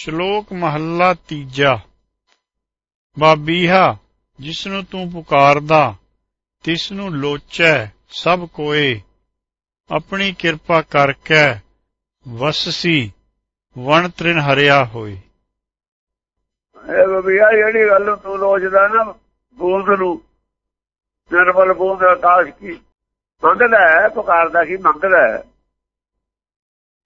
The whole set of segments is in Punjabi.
ਸ਼ਲੋਕ ਮਹੱਲਾ ਤੀਜਾ। ਬਾਬੀਹਾ ਜਿਸ ਨੂੰ ਤੂੰ ਪੁਕਾਰਦਾ ਤਿਸ ਨੂੰ ਲੋਚੈ, ਸਭ ਕੋਏ। ਆਪਣੀ ਕਿਰਪਾ ਕਰਕੇ ਵਸਸੀ, ਵਣ ਤ੍ਰਿਨ ਹਰਿਆ ਹੋਏ। ਇਹ ਬਬੀਆ, ਜਿਹੜੀ ਗੱਲ ਤੂੰ ਲੋਚਦਾ ਨਾ, ਬੂੰਦ ਨੂੰ ਨਿਰਮਲ ਬੂੰਦ ਆਕਾਸ਼ ਕੀ, ਮੰਗਦਾ ਹੈ, ਪੁਕਾਰਦਾ ਕੀ, ਮੰਗਦਾ ਹੈ।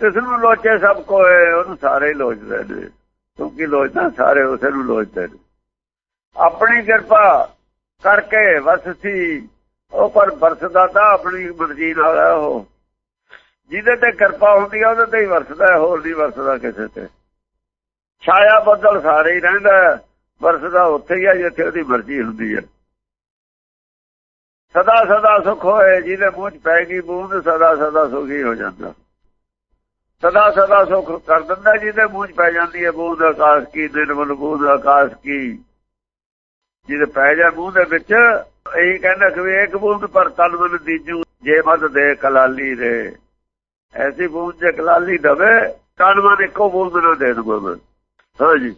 ਤਿਸ ਨੂੰ ਲੋਚੇ ਸਭ ਕੋਏ, ਉਹਨੂੰ ਸਾਰੇ ਲੋਚਦੇ ਨੇ। ਤੂੰ ਕੀ ਲੋਚਦਾ? ਸਾਰੇ ਉਸੇ ਨੂੰ ਲੋਚਦੇ ਨੇ। ਆਪਣੀ ਕਿਰਪਾ ਕਰਕੇ ਵਸਤੀ ਉਹ ਪਰ ਵਰਸਦਾ ਤਾਂ ਆਪਣੀ ਮਰਜ਼ੀ ਨਾਲ ਹੈ ਉਹ। ਜਿਹਦੇ ਤੇ ਕਿਰਪਾ ਹੁੰਦੀ ਆ, ਉਹਦੇ ਤੇ ਹੀ ਵਰਸਦਾ ਹੋਰ ਨਹੀਂ ਵਰਸਦਾ ਕਿਸੇ ਤੇ। ਛਾਇਆ ਬੱਦਲ ਸਾਰੇ ਹੀ ਰਹਿੰਦਾ ਵਰਸਦਾ ਉੱਥੇ ਹੀ ਆ, ਜਿੱਥੇ ਉਹਦੀ ਮਰਜ਼ੀ ਹੁੰਦੀ ਹੈ ਸਦਾ ਸਦਾ ਸੁਖ ਹੋਏ, ਜਿਹਦੇ ਮੂੰਹ 'ਚ ਪੈ ਗਈ ਬੂੰਦ ਸਦਾ ਸਦਾ ਸੁਖੀ ਹੋ ਜਾਂਦਾ। ਸਦਾ ਸਦਾ ਸੁਖ ਕਰ ਦਿੰਦਾ ਜਿਹਦੇ ਮੂੰਹ 'ਚ ਪੈ ਜਾਂਦੀ ਹੈ ਬੂੰਦ ਆਕਾਸ਼ ਕੀ ਨਿਰਮਲ ਬੂੰਦ ਆਕਾਸ਼ ਕੀ। ਜਿਹਦੇ ਪੈ ਜਾ ਮੂੰਹ ਦੇ ਵਿੱਚ, ਇਹੀ ਕਹਿੰਦਾ ਕਿ ਇੱਕ ਬੂੰਦ ਪਰ ਤਨ ਮਨ ਦੀਜੂ, ਜੇ ਮਤ ਦੇ ਕਲਾਲੀ ਰੇ। ਐਸੀ ਬੂੰਦ ਜੇ ਕਲਾਲੀ ਦਵੇ, ਤਨ ਮਨ ਇੱਕੋ ਬੂੰਦ ਨਾ ਦੇ ਦਵੇ ਹਾਂਜੀ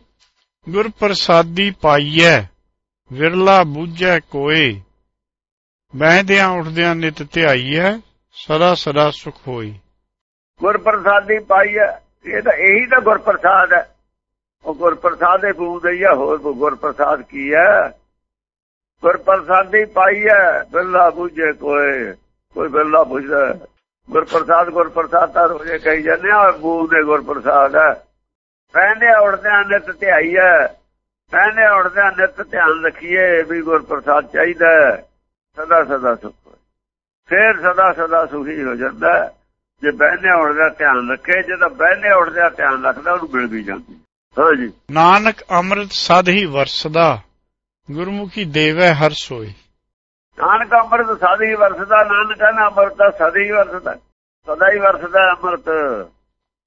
ਗੁਰ ਪ੍ਰਸਾਦੀ ਪਾਈਐ, ਵਿਰਲਾ ਬੂਝੈ ਕੋਏ। ਬਹਿੰਦਿਆਂ ਉੱਠਦਿਆਂ ਨਿਤ ਧਿਆਈਐ, ਸਦਾ ਸਦਾ ਸੁਖ ਹੋਈ ਗੁਰ ਪ੍ਰਸਾਦੀ ਪਾਈ ਹੈ। ਇਹ ਤਾਂ ਇਹੀ ਤਾਂ ਗੁਰ ਪ੍ਰਸਾਦ ਹੈ। ਉਹ ਗੁਰ ਪ੍ਰਸਾਦ ਦੇ ਬੂੰਦ ਹੀ ਆ, ਹੋਰ ਗੁਰ ਪ੍ਰਸਾਦ ਕੀ ਹੈ? ਗੁਰ ਪ੍ਰਸਾਦੀ ਪਾਈ ਹੈ, ਬਿਰਲਾ ਬੁਝੇ ਕੋਏ, ਕੋਈ ਬਿਰਲਾ ਬੁਝਦਾ ਗੁਰ ਪ੍ਰਸਾਦ ਗੁਰ ਪ੍ਰਸਾਦ ਤਾਂ ਰੋਜੇ ਕਹੀ ਜਾਂਦੇ ਆ, ਬੂੰਦ ਦੇ ਗੁਰ ਪ੍ਰਸਾਦ ਹੈ। ਪਹਿਨੇ ਉੜਦਿਆਂ ਨਿਤ ਧਿਆਈ ਹੈ। ਪਹਿਨੇ ਉੜਦਿਆਂ ਨਿਤ ਧਿਆਨ ਰੱਖੀਏ ਵੀ ਗੁਰ ਪ੍ਰਸਾਦ ਚਾਹੀਦਾ ਸਦਾ ਸਦਾ ਸੁਖ ਫੇਰ ਸਦਾ ਸਦਾ ਸੁਖੀ ਹੋ ਜਾਂਦਾ ਜੇ ਬਹਿਨੇ ਉੜਦਾ ਧਿਆਨ ਰੱਖੇ ਜੇ ਤਾਂ ਬਹਿਨੇ ਉੜਦਾ ਧਿਆਨ ਰੱਖਦਾ ਉਹਨੂੰ ਮਿਲ ਵੀ ਜਾਂਦੀ। ਹਾਂਜੀ ਨਾਨਕ ਅੰਮ੍ਰਿਤ ਸਦ ਹੀ ਵਰਸਦਾ ਗੁਰਮੁਖੀ ਦੇਵੈ ਹਰ ਸੋਈ। ਨਾਨਕ ਅੰਮ੍ਰਿਤ ਸਦਾ ਹੀ ਵਰਸਦਾ ਨਾਨਕ ਕਹਿੰਦਾ ਅੰਮ੍ਰਿਤ ਤਾਂ ਸਦਾ ਹੀ ਵਰਸਦਾ ਸਦਾ ਹੀ ਵਰਸਦਾ ਅੰਮ੍ਰਿਤ।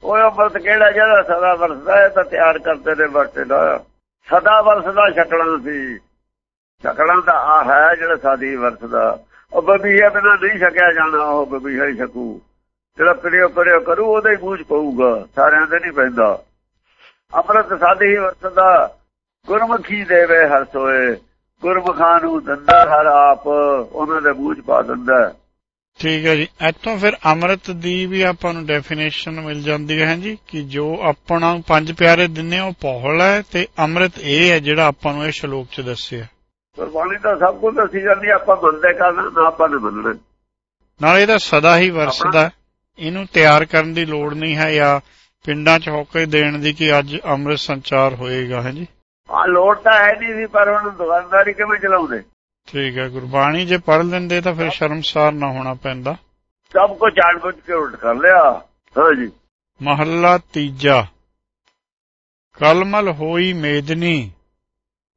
ਉਹ ਅੰਮ੍ਰਿਤ ਕਿਹੜਾ ਜਿਹੜਾ ਸਦਾ ਵਰਸਦਾ ਹੈ ਤਾਂ ਤਿਆਰ ਕਰਦੇ ਨੇ ਵਰਤੇ ਦਾ। ਸਦਾ ਵਰਸਦਾ ਛਕਣਾ ਸੀ। ਛਕਣਾ ਤਾਂ ਆ ਹੈ ਜਿਹੜਾ ਸਾਦੀ ਵਰਸਦਾ। ਉਹ ਬਬੀਆ ਬਿਨਾ ਨਹੀਂ ਛਕਿਆ ਜਾਣਾ ਉਹ ਬਬੀਆ ਹੀ ਛਕੂ। ਜਿਹੜਾ ਕਰਿਓ ਕਰਿਓ ਕਰੂ ਉਹਦੇ ਹੀ ਚ ਪਊਗਾ। ਸਾਰਿਆਂ ਦੇ ਨਹੀਂ ਪੈਂਦਾ। ਅੰਮ੍ਰਿਤ ਸਾਦੀ ਹੀ ਵਰਸਦਾ ਗੁਰਮੁਖੀ ਦੇਵੇ ਹਰ ਸੋਏ। ਗੁਰਮੁਖਾਂ ਨੂੰ ਦੰਦਾ ਹਰ ਆਪ। ਉਹਨਾਂ ਦੇ ਚ ਪਾ ਦਿੰਦਾ। ਠੀਕ ਹੈ ਜੀ। ਇੱਥੋਂ ਫਿਰ ਅੰਮ੍ਰਿਤ ਦੀ ਵੀ ਆਪਾਂ ਨੂੰ ਡੈਫੀਨੇਸ਼ਨ ਮਿਲ ਜਾਂਦੀ ਹੈ ਜੀ ਕਿ ਜੋ ਆਪਣਾ ਪੰਜ ਪਿਆਰੇ ਦਿੰਨੇ ਉਹ ਪੌਹਲ ਹੈ ਤੇ ਅੰਮ੍ਰਿਤ ਇਹ ਹੈ ਜਿਹੜਾ ਆਪਾਂ ਨੂੰ ਇਹ ਸ਼ਲੋਕ 'ਚ ਦੱਸਿਆ। ਗੁਰਬਾਣੀ ਤਾਂ ਸਭ ਕੁਝ ਦੱਸੀ ਜਾਂਦੀ ਆਪਾਂ ਮੰਨਦੇ ਕਰਨਾ ਨਾ ਆਪਾਂ ਨੇ ਮੰਨਣਾ ਨਾਲ ਇਹਦਾ ਸਦਾ ਹੀ ਵਰਸਦਾ। ਇਹਨੂੰ ਤਿਆਰ ਕਰਨ ਦੀ ਲੋੜ ਨਹੀਂ ਹੈ ਜਾਂ ਪਿੰਡਾਂ 'ਚ ਹੋਕੇ ਦੇਣ ਦੀ ਕਿ ਅੱਜ ਅੰਮ੍ਰਿਤ ਸੰਚਾਰ ਹੋਏਗਾ ਹੈ ਜੀ? ਆ ਲੋੜ ਤਾਂ ਹੈ ਨਹੀਂ ਸੀ ਪਰ ਹੁਣ ਦੁਕਾਨਦਾਰੀ ਕਿਵੇਂ ਚਲਾਉਂਦੇ? ਠੀਕ ਹੈ ਗੁਰਬਾਣੀ ਜੇ ਪੜ੍ਹ ਲੈਂਦੇ ਤਾਂ ਫਿਰ ਸ਼ਰਮਸਾਰ ਨਾ ਹੋਣਾ ਪੈਂਦਾ। ਸਭ ਕੁਝ ਜਾਣ ਬੁੱਝ ਕੇ ਉਲਟ ਕਰ ਲਿਆ ਹਾਂਜੀ ਮਹੱਲਾ ਤੀਜਾ। ਕਲਮਲ ਹੋਈ ਮੇਦਨੀ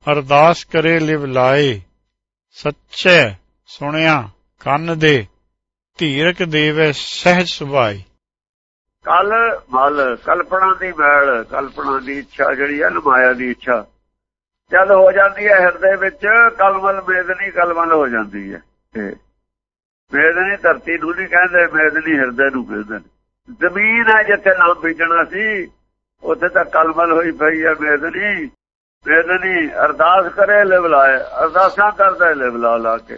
ਅਰਦਾਸ ਕਰੇ ਲਿਵ ਲਾਏ। ਸੱਚੇ ਸੁਣਿਆ ਕੰਨ ਦੇ। ਧੀਰਕ ਦੇਵੇ ਸਹਿਜ ਸੁਭਾਈ। ਕਲ ਮਲ ਕਲਪਨਾ ਦੀ ਮੈਲ, ਕਲਪਨਾ ਦੀ ਇੱਛਾ, ਜਿਹੜੀ ਹੈ ਮਾਇਆ ਦੀ ਇੱਛਾ। ਜਦ ਹੋ ਜਾਂਦੀ ਹੈ ਹਿਰਦੇ ਵਿੱਚ, ਕਲਮਲ ਮੇਦਨੀ ਕਲਮਲ ਹੋ ਜਾਂਦੀ ਹੈ। ਮੇਦਨੀ ਧਰਤੀ ਨੂੰ ਨਹੀਂ ਕਹਿੰਦੇ, ਮੇਦਨੀ ਹਿਰਦੇ ਨੂੰ ਕਹਿੰਦੇ ਜ਼ਮੀਨ ਹੈ ਜਿੱਥੇ ਨਾਮ ਬੀਜਣਾ ਸੀ, ਉੱਥੇ ਤਾਂ ਕਲਮਲ ਹੋਈ ਪਈ ਹੈ ਮੇਦਨੀ। ਮੇਦਨੀ ਅਰਦਾਸ ਕਰੇ ਲਿਵਲਾਏ ਅਰਦਾਸਾਂ ਕਰਦਾ ਲਿਵਲਾ ਲਾ ਕੇ।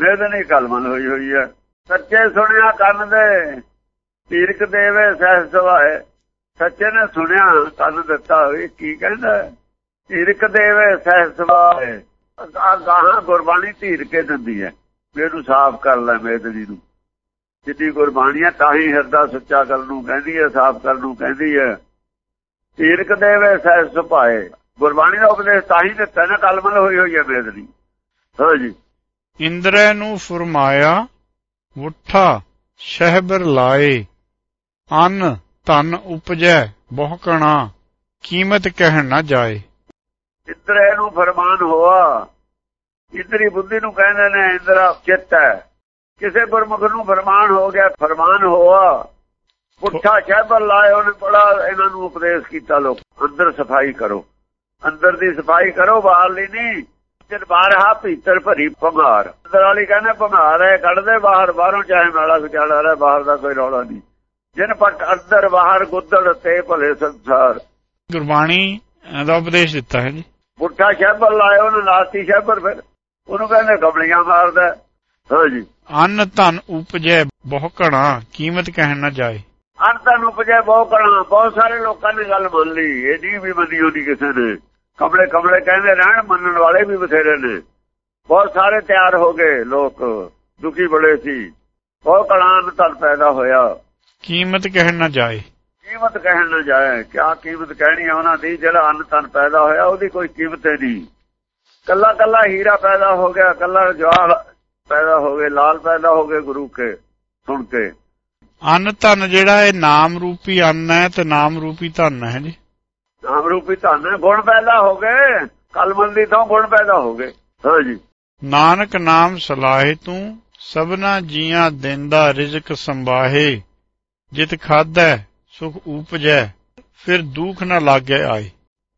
ਮੇਦਨੀ ਕਲਮਲ ਹੋਈ ਹੋਈ ਹੈ। ਸੱਚੇ ਸੁਣਿਆ ਕੰਨ ਦੇ, ਤੀਰਕ ਦੇਵੇ ਸਹਿ ਸਵਾਏ ਸੱਚੇ ਨੇ ਸੁਣਿਆ, ਕੰਨ ਦਿੱਤਾ ਹੋਈ ਕੀ ਕਹਿੰਦਾ? ਤੀਰਕ ਦੇਵੇ ਸਹਿ ਸਵਾਏ ਆ ਗਾਹਾਂ ਗੁਰਬਾਣੀ ਧੀਰ ਕੇ ਦਿੰਦੀ ਹੈ। ਮੈਨੂੰ ਸਾਫ਼ ਕਰ ਲੈ ਮੇਦਨੀ ਨੂੰ। ਜਿੱਦੀ ਗੁਰਬਾਣੀ ਆ ਤਾਂ ਹੀ ਹਿਰਦਾ ਸੱਚਾ ਕਰਨ ਨੂੰ ਕਹਿੰਦੀ ਹੈ, ਸਾਫ਼ ਕਰਨ ਨੂੰ ਕਹਿੰਦੀ ਹੈ। ਤੀਰਕ ਦੇਵੇ ਸਹਿ ਸੁਭਾਏ। ਗੁਰਬਾਣੀ ਦਾ ਉਪਦੇਸ਼ ਤਾਂ ਹੀ ਦਿੱਤਾ ਨਾ, ਕਲਮਲ ਹੋਈ ਹੋਈ ਹੈ ਮੇਦਨੀ। ਹਾਂਜੀ ਇੰਦਰੈ ਨੂੰ ਫਰਮਾਇਆ ਉਠਾ ਸ਼ਹਿਬਰ ਲਾਏ, ਅੰਨ ਧਨ ਉਪਜੈ, ਬਹੁਕਣਾ, ਕੀਮਤ ਕਹਿਣ ਨਾ ਜਾਏ। ਇੰਦਰੇ ਨੂੰ ਫਰਮਾਨ ਹੋਆ ਇੰਦਰੀ ਬੁੱਧੀ ਨੂੰ ਕਹਿੰਦੇ ਨੇ, ਇੰਦਰਾ ਚਿੱਤ ਹੈ। ਕਿਸੇ ਗੁਰਮੁਖ ਨੂੰ ਫਰਮਾਨ ਹੋ ਗਿਆ, ਫਰਮਾਨ ਹੋਆ। ਪੁੱਠਾ ਸ਼ਹਿਬਰ ਲਾਏ, ਉਹਨੇ ਬੜਾ ਇਹਨਾਂ ਨੂੰ ਉਪਦੇਸ਼ ਕੀਤਾ ਲੋਕ, ਅੰਦਰ ਸਫ਼ਾਈ ਕਰੋ। ਅੰਦਰ ਦੀ ਸਫ਼ਾਈ ਕਰੋ, ਬਾਹਰਲੀ ਨਹੀਂ। ਜਦ ਬਾਹਰ ਹਾ ਭੀਤਰ ਭਰੀ ਭੰਗਾਰ। ਅੰਦਰ ਵਾਲੀ ਕਹਿੰਦੇ ਭੰਗਾਰ ਹੈ ਕੱਢਦੇ ਬਾਹਰ ਬਾਹਰੋਂ ਚਾਹੇ ਮੇਲਾ ਵਿਚਾਲਾ ਰਿਹਾ ਬਾਹਰ ਦਾ ਕੋਈ ਰੌਲਾ ਨਹੀਂ। ਜਿਨ ਪਟ ਅੰਦਰ ਬਾਹਰ ਗੁੱਦੜ ਤੇ ਭਲੇ ਸੰਸਾਰ। ਗੁਰਬਾਣੀ ਦਾ ਉਪਦੇਸ਼ ਦਿੱਤਾ ਹੈ ਜੀ। ਪੁੱਠਾ ਸ਼ਹਿਬਰ ਲਾਇਆ ਉਹਨੂੰ ਨਾਸਤੀ ਸ਼ਹਿਬਰ ਫਿਰ। ਉਹਨੂੰ ਕਹਿੰਦੇ ਕਬਲੀਆਂ ਮਾਰਦਾ। ਹਾਂਜੀ ਅੰਨ ਧਨ ਉਪਜੈ ਬਹੁ ਘਣਾ ਕੀਮਤ ਕਹਿਣ ਨਾ ਜਾਏ। ਅੰਤਾਂ ਨੂੰ ਉਪਜੇ ਬਹੁਤ ਕਣਾ ਬਹੁਤ ਸਾਰੇ ਲੋਕਾਂ ਨੇ ਗੱਲ ਲਈ ਇਹ ਨਹੀਂ ਵੀ ਮੰਨੀ ਉਹਦੀ ਕਿਸੇ ਨੇ। ਕਮਲੇ ਕਮਲੇ ਕਹਿੰਦੇ ਰਹਿਣ ਮੰਨਣ ਵਾਲੇ ਵੀ ਬਥੇਰੇ ਨੇ। ਬਹੁਤ ਸਾਰੇ ਤਿਆਰ ਹੋ ਗਏ ਲੋਕ ਦੁਖੀ ਬੜੇ ਸੀ। ਬਹੁਤ ਕਣਾ ਧਨ ਪੈਦਾ ਹੋਇਆ। ਕੀਮਤ ਕਹਿਣ ਨਾ ਜਾਏ। ਕੀਮਤ ਕਹਿਣ ਨਾ ਜਾਏ। ਕਿਆ ਕੀਮਤ ਕਹਿਣੀ ਆ ਉਹਨਾਂ ਦੀ? ਜਿਹੜਾ ਅੰਨ ਧਨ ਪੈਦਾ ਹੋਇਆ ਉਹਦੀ ਕੋਈ ਕੀਮਤ ਨਹੀਂ। ਕੱਲਾ ਕੱਲਾ ਹੀਰਾ ਪੈਦਾ ਹੋ ਗਿਆ ਕੱਲਾ ਜਵਾਹਰ ਪੈਦਾ ਹੋ ਗਏ ਲਾਲ ਪੈਦਾ ਹੋ ਗਏ ਗੁਰੂ ਕੇ ਸੁਣ ਕੇ। ਅੰਨ ਧਨ ਜਿਹੜਾ ਇਹ ਨਾਮ ਰੂਪੀ ਅੰਨ ਹੈ ਤੇ ਨਾਮ ਰੂਪੀ ਧਨ ਹੈ ਜੀ। ਨਾਮ ਰੂਪੀ ਧਨ ਗੁਣ ਪੈਦਾ ਹੋ ਗਏ ਕਲਮਲ ਦੀ ਤੋਂ ਗੁਣ ਪੈਦਾ ਹੋ ਗਏ। ਹਾਂਜੀ ਨਾਨਕ ਨਾਮ ਸਲਾਹੇ ਤੂੰ ਸਭਨਾ ਜੀਆਂ ਦਿੰਦਾ ਰਿਜ਼ਕ ਸੰਭਾਹੇ। ਜਿਤ ਖਾਦਾ ਸੁਖ ਉਪਜੈ ਫਿਰ ਦੁੱਖ ਨਾ ਲਾਗੇ ਆਏ।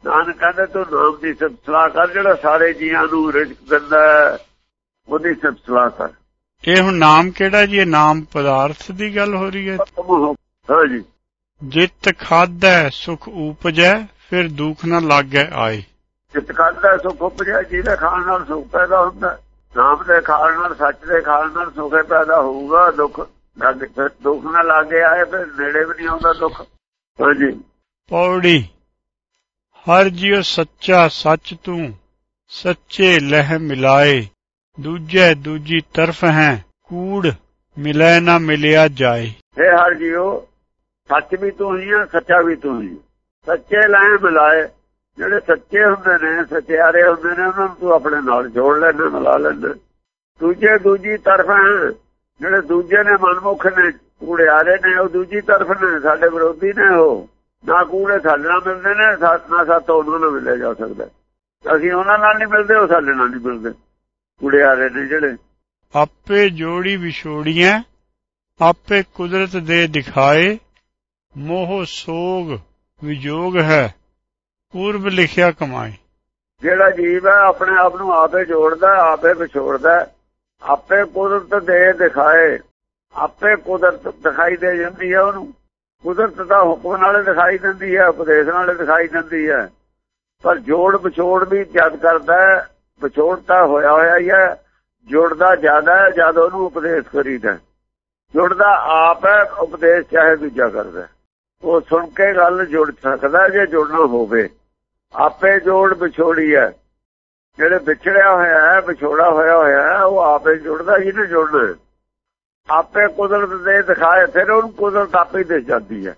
ਨਾਨਕ ਕਹਿੰਦੇ ਤੂੰ ਨਾਮ ਦੀ ਸਲਾਹ ਕਰ ਜਿਹੜਾ ਸਾਰੇ ਜੀਆਂ ਨੂੰ ਰਿਜ਼ਕ ਦਿੰਦਾ ਉਹਦੀ ਸਲਾਹ ਕਰ। ਇਹ ਹੁਣ ਨਾਮ ਕਿਹੜਾ ਜੀ? ਇਹ ਨਾਮ ਪਦਾਰਥ ਦੀ ਗੱਲ ਹੋ ਰਹੀ ਹੈ। ਹਾਂਜੀ ਜਿਤ ਖਾਦਾ ਸੁਖ ਉਪਜੈ ਫਿਰ ਦੁੱਖ ਨਾ ਲਾਗੇ ਆਏ ਜਿਤ ਕਰਦਾ ਸੁਖ ਉਪਜਿਆ ਜਿਹਦੇ ਖਾਣ ਨਾਲ ਸੁਖ ਪੈਦਾ ਹੁੰਦਾ ਹੈ। ਨਾਮ ਦੇ ਖਾਣ ਨਾਲ ਸੱਚ ਦੇ ਖਾਣ ਨਾਲ ਸੁਖ ਹੀ ਪੈਦਾ ਹੋਊਗਾ ਦੁੱਖ ਫਿਰ ਦੁੱਖ ਨਾ ਲਾਗੇ ਆਏ ਫਿਰ ਨੇੜੇ ਵੀ ਨਹੀਂ ਆਉਂਦਾ ਦੁੱਖ ਹਾਂਜੀ ਪੌੜੀ ਹਰ ਜਿਉ ਸੱਚਾ ਸੱਚ ਤੂੰ ਸੱਚੇ ਲਹਿ ਮਿਲਾਏ ਦੂਜੇ ਦੂਜੀ ਤਰਫ ਹੈ ਕੂੜ ਮਿਲੈ ਨਾ ਮਿਲਿਆ ਜਾਏ ਇਹ ਹਰ ਜੀਓ ਸੱਚ ਵੀ ਤੂੰ ਹੀ ਹੈ ਸੱਚਾ ਵੀ ਤੂੰ ਹੀ ਹੈ। ਸੱਚੇ ਲੈ ਮਿਲਾਏ ਜਿਹੜੇ ਸੱਚੇ ਹੁੰਦੇ ਨੇ, ਸਚਿਆਰੇ ਹੁੰਦੇ ਨੇ, ਉਹਨਾਂ ਨੂੰ ਤੂੰ ਆਪਣੇ ਨਾਲ ਜੋੜ ਲੈਣਾ ਮਿਲਾ ਲੈਣਾ ਦੂਜੇ ਦੂਜੀ ਤਰਫ ਹੈ। ਜਿਹੜੇ ਦੂਜੇ ਨੇ ਮਨਮੁਖ ਨੇ, ਕੂੜਿਆਰੇ ਨੇ, ਉਹ ਦੂਜੀ ਤਰਫ ਨੇ, ਸਾਡੇ ਵਿਰੋਧੀ ਨੇ ਉਹ। ਨਾ ਕੂੜੇ ਸਾਡੇ ਨਾਲ ਮਿਲਦੇ ਨੇ ਸਾ- ਨਾ ਸਾਤੋਂ ਉਹਨਾਂ ਨੂੰ ਮਿਲਿਆ ਜਾ ਸਕਦਾ। ਅਸੀਂ ਉਹਨਾਂ ਨਾਲ ਨਹੀਂ ਮਿਲਦੇ, ਉਹ ਸਾਡੇ ਨਾਲ ਨਹੀਂ ਮਿਲਦੇ। ਕੂੜਿਆਰੇ ਨੇ ਜਿਹੜੇ ਆਪੇ ਜੋੜੀ ਵਿਛੋੜੀਆਂ, ਆਪੇ ਕੁਦਰਤ ਦੇ ਦਿਖਾਏ, ਮੋਹ ਸੋਗ ਯੋਗ ਹੈ। ਪੂਰਬ ਲਿਖਿਆ ਕਮਾਈ। ਜਿਹੜਾ ਜੀਵ ਹੈ, ਆਪਣੇ ਆਪ ਨੂੰ ਆਪੇ ਜੋੜਦਾ, ਆਪੇ ਵਿਛੋੜਦਾ ਆਪੇ ਕੁਦਰਤ ਦੇ ਦਿਖਾਏ। ਆਪੇ ਕੁਦਰਤ ਦਿਖਾਈ ਦੇ ਜਾਂਦੀ ਹੈ ਉਹਨੂੰ। ਕੁਦਰਤ ਦਾ ਹੁਕਮ ਨਾਲੇ ਦਿਖਾਈ ਦਿੰਦੀ ਹੈ, ਉਪਦੇਸ਼ ਨਾਲੇ ਦਿਖਾਈ ਦਿੰਦੀ ਹੈ। ਪਰ ਜੋੜ ਵਿਛੋੜ ਵੀ ਜਦ ਕਰਦਾ ਹੈ ਵਿਛੋੜਤਾ ਹੋਇਆ ਹੋਇਆ ਹੀ ਹੈ। ਜੁੜਦਾ ਜ਼ਿਆਦਾ ਹੈ, ਜਦ ਉਹਨੂੰ ਉਪਦੇਸ਼ ਕਰੀਦਾ ਜੁੜਦਾ ਆਪ ਹੈ, ਉਪਦੇਸ਼ ਚਾਹੇ ਦੂਜਾ ਕਰਦਾ ਉਹ ਸੁਣ ਕੇ ਗੱਲ ਜੁੜ ਸਕਦਾ ਜੇ ਜੁੜਨਾ ਹੋਵੇ। ਆਪੇ ਜੋੜ ਵਿਛੋੜੀ ਹੈ। ਜਿਹੜੇ ਵਿਛੜਿਆ ਹੋਇਆ ਹੈ, ਵਿਛੋੜਾ ਹੋਇਆ ਹੋਇਆ ਹੈ, ਉਹ ਆਪੇ ਜੁੜਦਾ ਜਿਹਨੇ ਜੁੜਨਾ ਹੈ। ਆਪੇ ਕੁਦਰਤ ਦੇ ਦਿਖਾਏ, ਫਿਰ ਉਹਨੂੰ ਕੁਦਰਤ ਆਪੇ ਦੇ ਜਾਂਦੀ ਹੈ।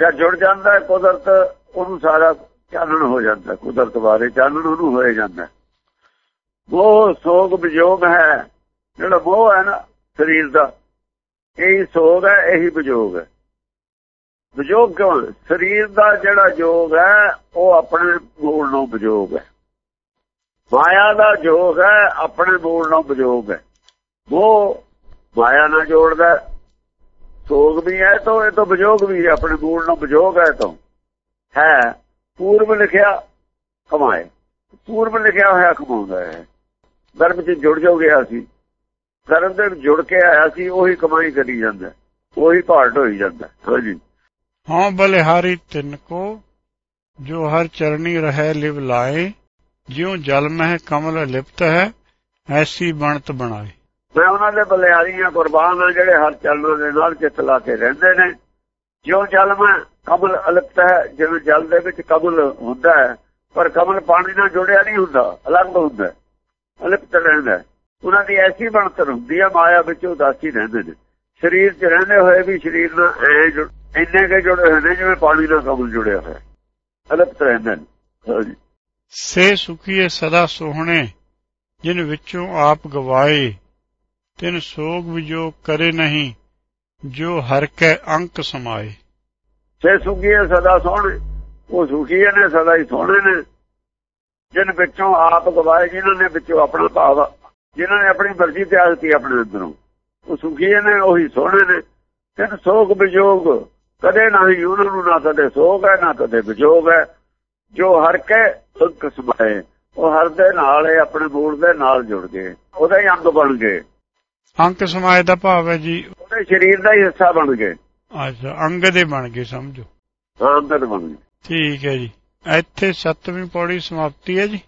ਜਦ ਜੁੜ ਜਾਂਦਾ ਹੈ ਕੁਦਰਤ, ਉਹਨੂੰ ਸਾਰਾ ਚਾਨਣ ਹੋ ਜਾਂਦਾ ਕੁਦਰਤ ਬਾਰੇ ਚਾਨਣ ਉਹਨੂੰ ਹੋਏ ਜਾਂਦਾ ਹੈ। ਉਹ ਸੋਗ ਵਿਜੋਗ ਹੈ। ਜਿਹੜਾ ਮੋਹ ਹੈ ਨਾ, ਸਰੀਰ ਦਾ। ਇਹੀ ਸੋਗ ਹੈ, ਇਹੀ ਵਿਜੋਗ ਹੈ। ਵਿਜੋਗ ਕਿਉਂ ਸਰੀਰ ਦਾ ਜਿਹੜਾ ਜੋਗ ਹੈ, ਉਹ ਆਪਣੇ ਮੂਲ ਨੂੰ ਵਿਜੋਗ ਹੈ। ਮਾਇਆ ਦਾ ਜੋਗ ਹੈ, ਆਪਣੇ ਮੂਲ ਨੂੰ ਵਿਜੋਗ ਹੈ। ਉਹ ਮਾਇਆ ਨਾਲ ਜੋੜਦਾ ਹੈ। ਸੋਗ ਵੀ ਹੈ ਤਾਂ ਇਹ ਤਾਂ ਵਿਜੋਗ ਵੀ ਹੈ, ਆਪਣੇ ਮੂਲ ਨੂੰ ਵਿਜੋਗ ਹੈ ਤਾਂ। ਹੈ, ਪੂਰਬ ਲਿਖਿਆ ਕਮਾਏ। ਪੂਰਬ ਲਿਖਿਆ ਹੋਇਆ ਕਮਾਉਂਦਾ ਹੈ। ਧਰਮ 'ਚ ਜੁੜ ਜੋ ਗਿਆ ਸੀ ਧਰਮ ਦੇ ਜੁੜ ਕੇ ਆਇਆ ਸੀ, ਉਹੀ ਕਮਾਈ ਕਰੀ ਜਾਂਦਾ ਉਹੀ ਭਾਟ ਹੋਈ ਜਾਂਦਾ ਹਾਂਜੀ। ਹਾਂ ਬਲਿਹਾਰੀ ਤਿੰਨ ਕੋ, ਜੋ ਹਰ ਚਰਣੀ ਰਹਿ ਲਿਵ ਲਾਏ, ਜਿਉ ਜਲ ਮਹਿ ਕਮਲ ਲਿਪਤ ਹੈ, ਐਸੀ ਬਣਤ ਬਣਾਏ ਮੈਂ ਉਹਨਾਂ ਦੇ ਬਲਿਆਰੀਆਂ ਕੁਰਬਾਨ ਆ ਜਿਹੜੇ ਹਰ ਚਰਨਾਂ ਦੇ ਨਾਲ ਚਿੱਤ ਲਾ ਕੇ ਰਹਿੰਦੇ ਨੇ, ਜਿਉਂ ਜਲ ਮੈਂ ਕਮਲ ਅਲਿਪਤ ਹੈ, ਜਿਵੇਂ ਜਲ ਦੇ ਵਿੱਚ ਕਮਲ ਹੁੰਦਾ ਹੈ, ਪਰ ਕਮਲ ਪਾਣੀ ਨਾਲ ਜੁੜਿਆ ਨਹੀਂ ਹੁੰਦਾ, ਅਲੱਗ ਹੁੰਦਾ ਅਲਿਪਤ ਰਹਿੰਦਾ ਹੈ। ਉਹਨਾਂ ਦੀ ਐਸੀ ਬਣਤਰ ਹੁੰਦੀ ਹੈ, ਮਾਇਆ ਵਿੱਚ ਉਦਾਸੀ ਰਹਿੰਦੇ ਨੇ ਸਰੀਰ 'ਚ ਰਹਿੰਦੇ ਹੋਏ ਵੀ ਸਰੀਰ ਨਾਲ ਐ ਇੰਨੇ ਕੇ ਜੁੜੇ ਹੋਏ ਨੇ ਜਿਵੇਂ ਪਾਣੀ ਨਾਲ ਕਮਲ ਜੁੜਿਆ ਹੋਇਆ। ਅਲਿਪਤ ਰਹਿੰਦੇ ਨੇ। ਸੇ ਸੁਖੀਏ ਸਦਾ ਸੋਹਣੇ ਜਿਨ ਵਿੱਚੋਂ ਆਪ ਗਵਾਏ ਤਿਨ ਸੋਗ ਵਿਜੋ ਕਰੇ ਨਹੀਂ ਜੋ ਹਰ ਕੈ ਅੰਕ ਸਮਾਏ। ਸੇ ਸੁਖੀਏ ਸਦਾ ਸੋਹਣੇ ਉਹ ਸੁਖੀਏ ਨੇ ਸਦਾ ਹੀ ਸੋਹਣੇ ਨੇ। ਜਿਨ ਵਿੱਚੋਂ ਆਪ ਗਵਾਏ ਜਿਨ੍ਹਾਂ ਨੇ ਵਿੱਚੋਂ ਆਪਣਾ ਭਾਵ ਜਿਨ੍ਹਾਂ ਨੇ ਆਪਣੀ ਮਰਜ਼ੀ ਤਿਆਗ ਕੀਤੀ ਆਪਣੇ ਅੰਦਰੋਂ। ਉਹ ਸੁਖੀਏ ਨੇ ਉਹੀ ਸੋਹਣੇ ਨੇ। ਤਿਨ ਸੋਗ ਵਿਜੋਗ ਕਦੇ ਨਹੀਂ ਉਹਨਾਂ ਨੂੰ ਨਾ ਕਦੇ ਸੋਗ ਹੈ ਨਾ ਕਦੇ ਵਿਜੋਗ ਹੈ। ਜੋ ਹਰ ਕੇ ਅੰਕ ਸਮਾਏ ਉਹ ਹਰ ਦੇ ਨਾਲ ਇਹ ਆਪਣੇ ਮੂਲ ਦੇ ਨਾਲ ਜੁੜ ਗਏ ਉਹਦਾ ਹੀ ਅੰਗ ਬਣ ਗਏ। ਅੰਕ ਸਮਾਏ ਦਾ ਭਾਵ ਹੈ ਜੀ। ਉਹਦੇ ਸਰੀਰ ਦਾ ਹੀ ਹਿੱਸਾ ਬਣ ਗਏ। ਅੱਛਾ ਅੰਗ ਦੇ ਬਣ ਗਏ ਸਮਝੋ। ਹਾਂ ਅੰਦਰ ਬਣ ਗਏ। ਠੀਕ ਹੈ ਜੀ। ਇੱਥੇ ਸੱਤਵੀਂ ਪੌੜੀ ਸਮਾਪਤੀ ਹੈ ਜੀ।